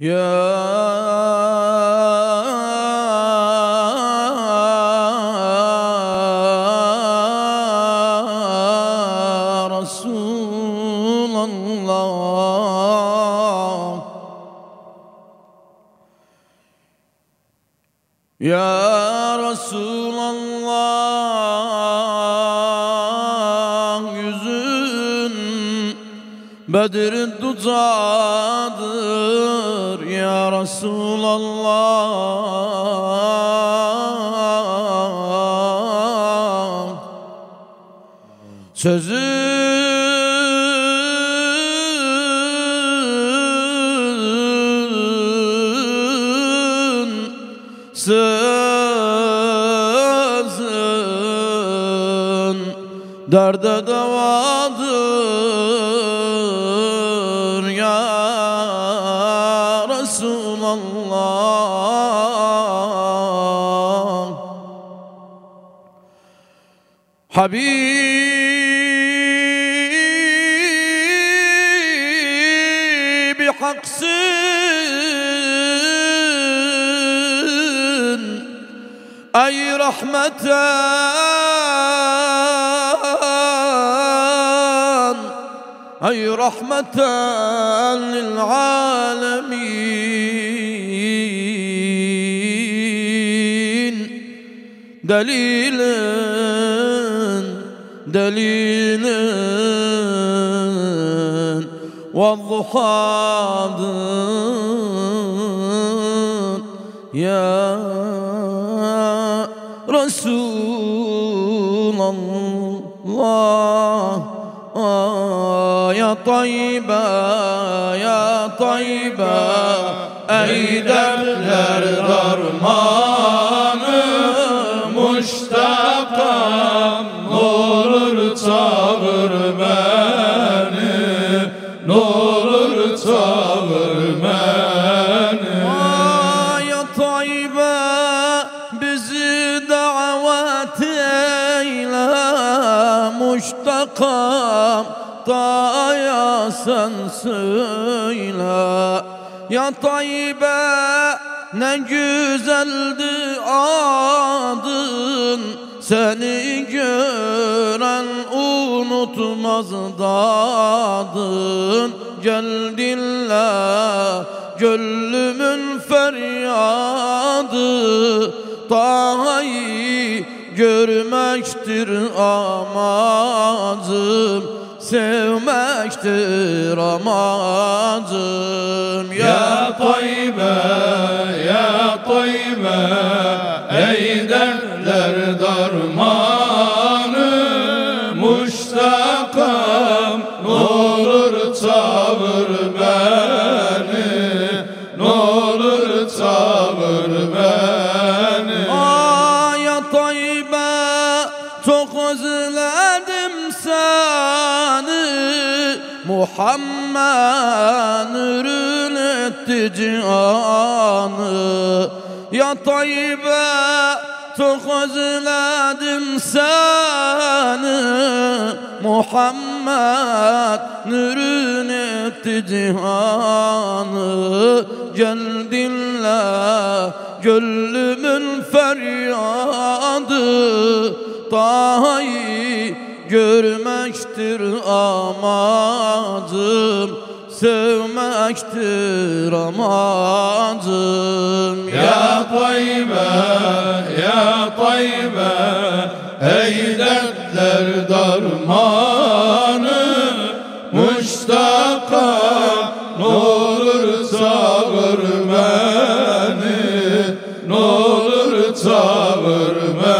Ya Resulallah Ya Resulallah yüzün Bedir Resulallah. Sözün Sözün Derde devadır حبيبي حقس أي رحمة. أي رحمة للعالمين. دليلاً delilin Vadduhadır ya Resulallah Ya Tayyibe Ya Tayyibe Ey dertler darmanı Muştaka Daya sen söyle. Ya Tayyibe ne güzeldi adın. Seni gören unutmaz dadın. Gel dinle gönlümün feryadı. Taha'yı görmektir amacım Sevmektir amacım. Ya Tayyibe, ya Tayyibe Ey dertler darmanı Muhammed nurun etti cihanı. Ya Tayyibe çok özledim seni. Muhammed nurun etti cihanı. Gel dinle gönlümün feryadı. Taha'yı görmektir amacım Sevmektir amacım Ya Tayyibe, ya Tayyibe Ey dertler darmanı Muştakam N'olur çağır beni N'olur çağır beni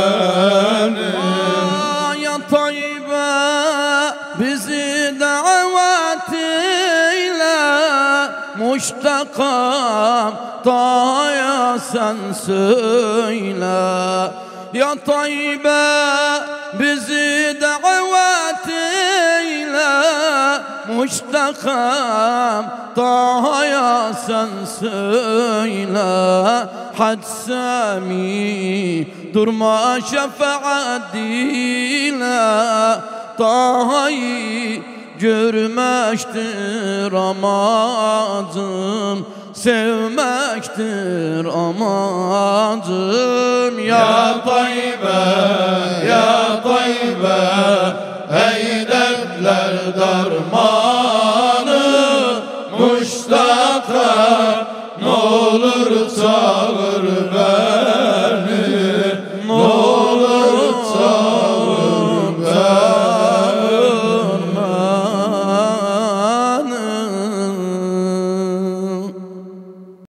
مشتقى طايا سنسينا يا طيبة بزيد عواتينا مشتقى طايا سنسينا حد سامي دور ما شفع دينا طايا görmektir amacım sevmektir amacım ya Tayyibe, Ya Tayyibe Ey dertler darmanı Muştaka Ne olur çağır